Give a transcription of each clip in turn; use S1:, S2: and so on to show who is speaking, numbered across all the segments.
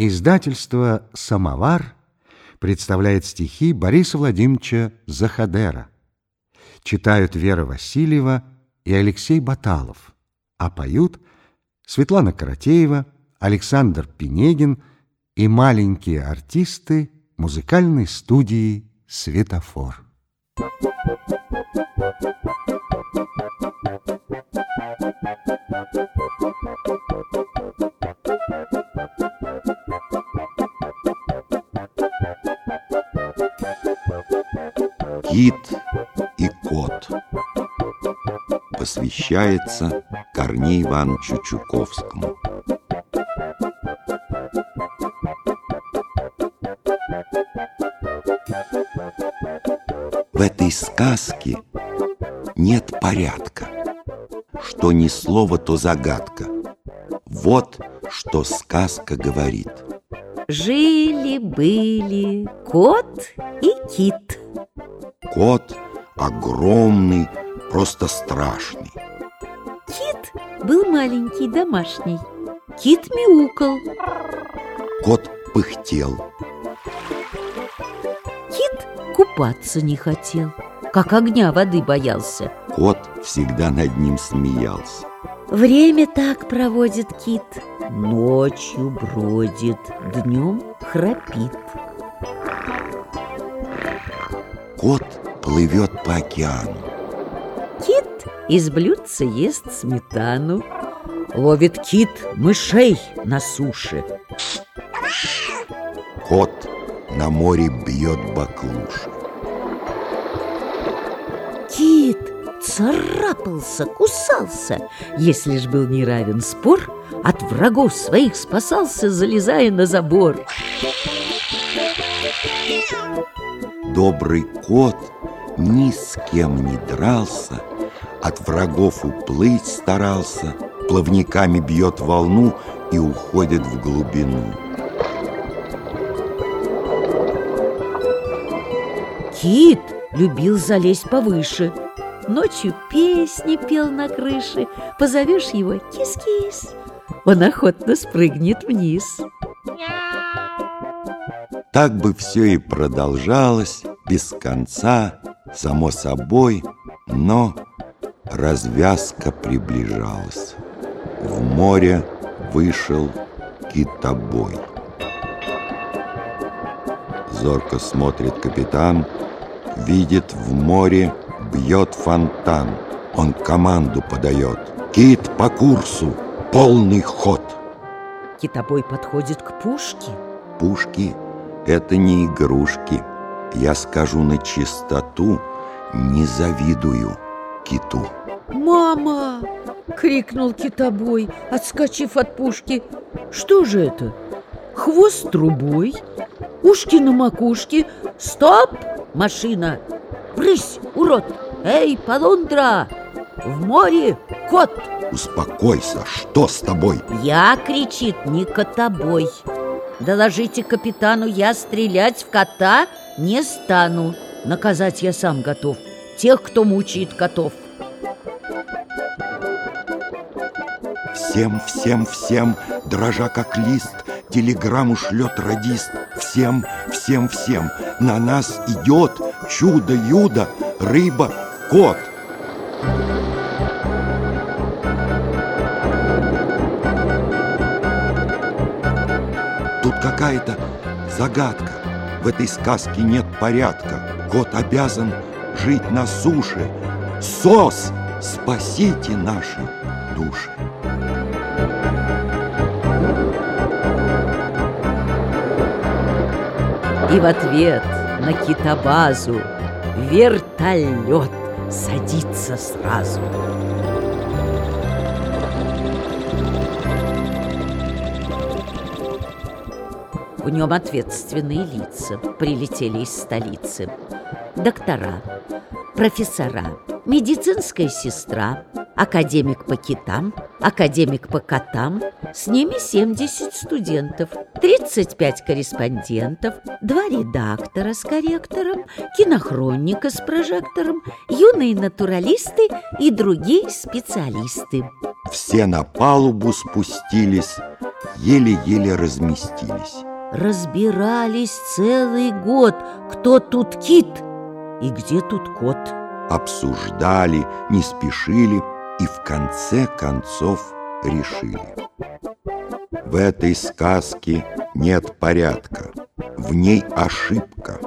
S1: Издательство «Самовар» представляет стихи Бориса Владимировича Захадера. Читают Вера Васильева и Алексей Баталов, а поют Светлана Каратеева, Александр Пинегин и маленькие артисты музыкальной студии «Светофор».
S2: Кит и кот посвящается Корнею Ивановичу Чуковскому. В этой сказке нет порядка. Что ни слово, то загадка. Вот что сказка говорит.
S3: Жили-были кот и кит.
S2: Кот огромный, просто страшный.
S3: Кит был маленький, домашний. Кит мяукал.
S2: Кот пыхтел.
S3: Кит купаться не хотел, как огня воды боялся.
S2: Кот всегда над ним смеялся.
S3: Время так проводит кит. Ночью бродит, днем храпит.
S2: Кот плывет по океану.
S3: Кит из блюдца ест сметану. Ловит кит мышей на суше.
S2: Кот на море бьет баклуши.
S3: Кит царапался, кусался. Если ж был не равен спор, от врагов своих спасался, залезая на забор.
S2: Добрый кот ни с кем не дрался, от врагов уплыть старался, плавниками бьет волну и уходит в глубину.
S3: Кит любил залезть повыше. Ночью песни пел на крыше. Позовешь его кис-кис, он охотно спрыгнет вниз.
S2: Так бы все и продолжалось без конца, само собой, но развязка приближалась. В море вышел китобой. Зорко смотрит капитан, видит в море бьет фонтан. Он команду подает. Кит по курсу, полный ход.
S3: Китобой подходит к пушке.
S2: Пушки — это не игрушки. Я скажу на чистоту, не завидую киту.
S3: «Мама!» — крикнул китобой, отскочив от пушки. «Что же это? Хвост трубой, ушки на макушке. Стоп, машина! Брысь, урод! Эй, полундра! В море кот!»
S2: Успокойся, что с тобой?
S3: Я, кричит, не котобой. Доложите капитану, я стрелять в кота не стану. Наказать я сам готов. Тех, кто мучает котов.
S2: Всем, всем, всем, дрожа как лист, телеграмму шлет радист. Всем, всем, всем, на нас идет чудо-юдо, рыба, кот. Тут какая-то загадка. В этой сказке нет порядка. Кот обязан жить на суше. СОС! Спасите наши души!
S3: И в ответ на китобазу вертолет садится сразу. В нем ответственные лица прилетели из столицы. Доктора, профессора, медицинская сестра, академик по китам, академик по котам, с ними 70 студентов, 35 корреспондентов, два редактора с корректором, кинохроника с прожектором, юные натуралисты и другие специалисты.
S2: Все на палубу спустились, еле-еле разместились.
S3: Разбирались целый год, кто тут кит и где тут кот.
S2: Обсуждали, не спешили и в конце концов решили. В этой сказке нет порядка, в ней ошибка,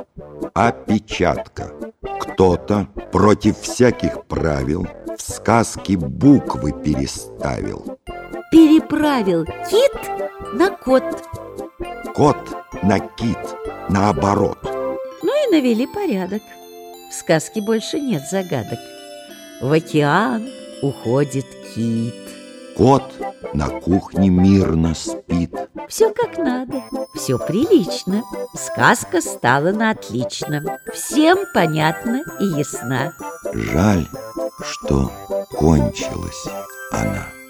S2: опечатка. Кто-то против всяких правил в сказке буквы переставил.
S3: Переправил кит на кот.
S2: Кот на кит, наоборот.
S3: Ну и навели порядок. В сказке больше нет загадок. В океан уходит кит.
S2: Кот на кухне мирно спит.
S3: Все как надо, все прилично. Сказка стала на отлично. Всем понятно и ясна.
S2: Жаль, что кончилась она.